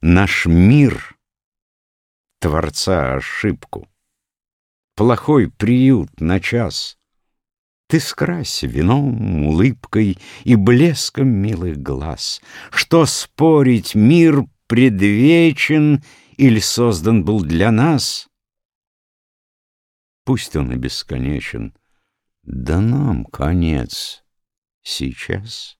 наш мир — Творца ошибку. Плохой приют на час. Ты скрась вином, улыбкой и блеском милых глаз. Что спорить, мир предвечен или создан был для нас? Пусть он и бесконечен, да нам конец сейчас.